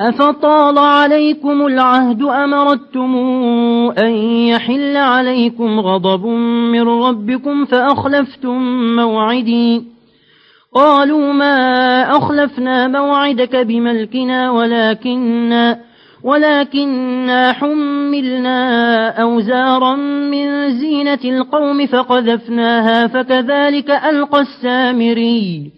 أفطال عليكم العهد أمرتم أن يحل عليكم غضب من ربكم فأخلفتم موعدي. قالوا ما أخلفنا موعدك بملكنا ولكننا ولكننا حملنا أوزارا من زينة القوم فقذفناها فكذلك ألقى السامري.